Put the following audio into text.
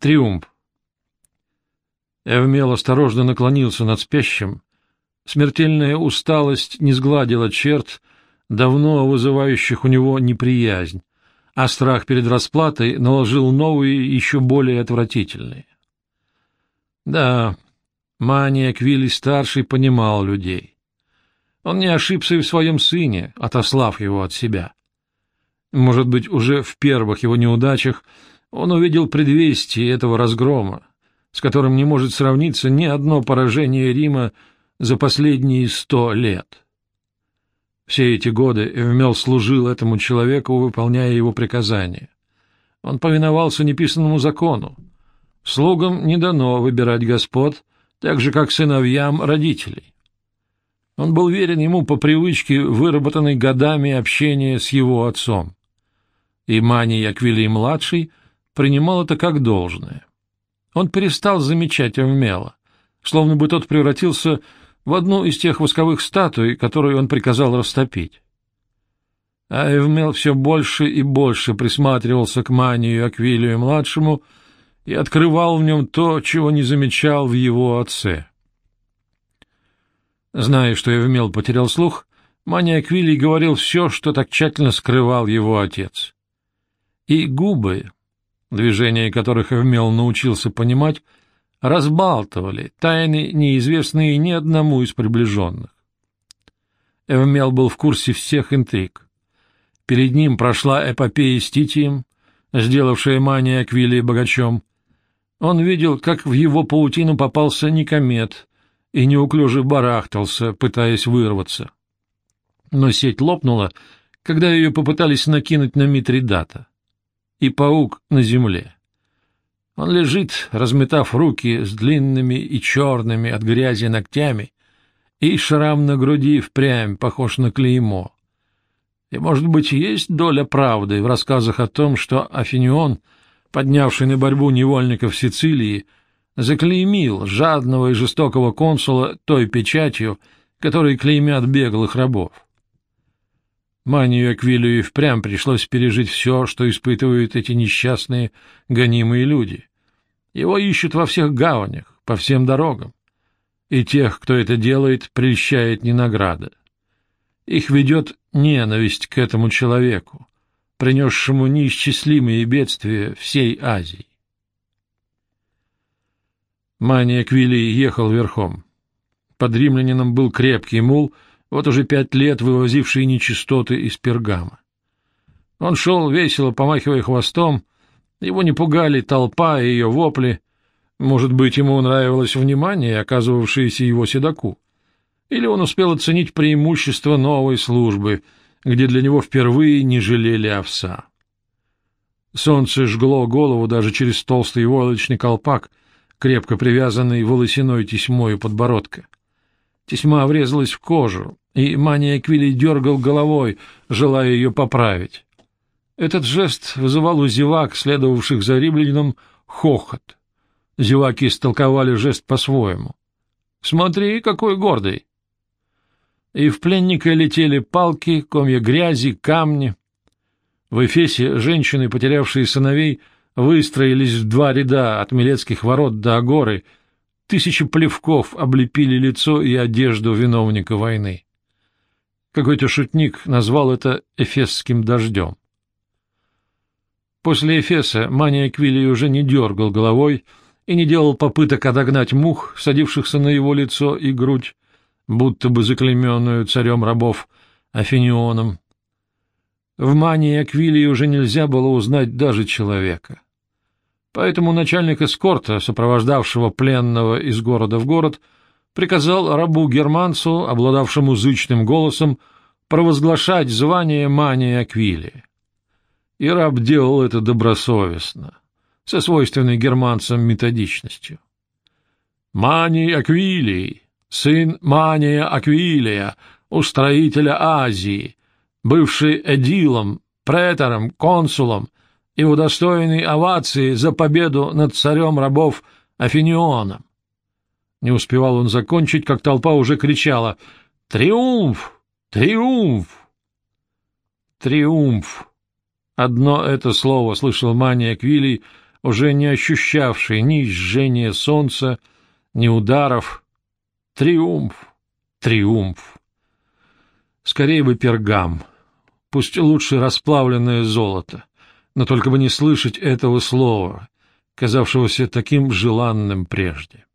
Триумф. Эвмел осторожно наклонился над спящим. Смертельная усталость не сгладила черт, давно вызывающих у него неприязнь, а страх перед расплатой наложил новые, еще более отвратительные. Да, Мания Квилли-старший понимал людей. Он не ошибся и в своем сыне, отослав его от себя. Может быть, уже в первых его неудачах он увидел предвестие этого разгрома, с которым не может сравниться ни одно поражение Рима за последние сто лет. Все эти годы Эвмел служил этому человеку, выполняя его приказания. Он повиновался неписанному закону. Слугам не дано выбирать господ, так же, как сыновьям родителей. Он был верен ему по привычке, выработанной годами общения с его отцом. И Мани Аквилий-младший принимал это как должное. Он перестал замечать Эвмела, словно бы тот превратился в одну из тех восковых статуй, которые он приказал растопить. А Эвмел все больше и больше присматривался к Манию Аквилию-младшему и открывал в нем то, чего не замечал в его отце. Зная, что Эвмел потерял слух, Мания Аквилий говорил все, что так тщательно скрывал его отец. И губы, движения которых Эвмел научился понимать, разбалтывали тайны, неизвестные ни одному из приближенных. Эвмел был в курсе всех интриг. Перед ним прошла эпопея с Титием, сделавшая Мания Аквилия богачом. Он видел, как в его паутину попался Никомет и неуклюже барахтался, пытаясь вырваться. Но сеть лопнула, когда ее попытались накинуть на Митридата и паук на земле. Он лежит, разметав руки с длинными и черными от грязи ногтями, и шрам на груди впрямь похож на клеймо. И, может быть, есть доля правды в рассказах о том, что Афинион, поднявший на борьбу невольников Сицилии, заклеймил жадного и жестокого консула той печатью, которой клеймят беглых рабов. Манию Аквилию и впрямь пришлось пережить все, что испытывают эти несчастные, гонимые люди. Его ищут во всех гаванях, по всем дорогам. И тех, кто это делает, прельщает не награда. Их ведет ненависть к этому человеку, принесшему неисчислимые бедствия всей Азии. Мания Квилли ехал верхом. Под римлянином был крепкий мул — вот уже пять лет вывозивший нечистоты из Пергама. Он шел весело, помахивая хвостом, его не пугали толпа и ее вопли, может быть, ему нравилось внимание, оказывавшееся его седаку, или он успел оценить преимущество новой службы, где для него впервые не жалели овса. Солнце жгло голову даже через толстый войлочный колпак, крепко привязанный волосяной тесьмой подбородка. Тесьма врезалась в кожу, и Мания Квилли дергал головой, желая ее поправить. Этот жест вызывал у зевак, следовавших за римлянином, хохот. Зеваки истолковали жест по-своему. «Смотри, какой гордый!» И в пленника летели палки, комья грязи, камни. В Эфесе женщины, потерявшие сыновей, выстроились в два ряда от Милецких ворот до Агоры. Тысячи плевков облепили лицо и одежду виновника войны. Какой-то шутник назвал это «эфесским дождем». После Эфеса Мания Квилли уже не дергал головой и не делал попыток отогнать мух, садившихся на его лицо и грудь, будто бы заклеменную царем рабов Афинионом. В Мании Аквилии уже нельзя было узнать даже человека. Поэтому начальник эскорта, сопровождавшего пленного из города в город, — приказал рабу-германцу, обладавшему зычным голосом, провозглашать звание Мания Аквилии. И раб делал это добросовестно, со свойственной германцам методичностью. «Маний Аквилий, сын Мания Аквилия, устроителя Азии, бывший эдилом, претором, консулом и удостоенный овации за победу над царем рабов Афинионом, не успевал он закончить, как толпа уже кричала «Триумф! Триумф!» «Триумф!» Одно это слово слышал Мания Квилий уже не ощущавший ни жжения солнца, ни ударов. Триумф, триумф. Скорее бы пергам, пусть лучше расплавленное золото, но только бы не слышать этого слова, казавшегося таким желанным прежде.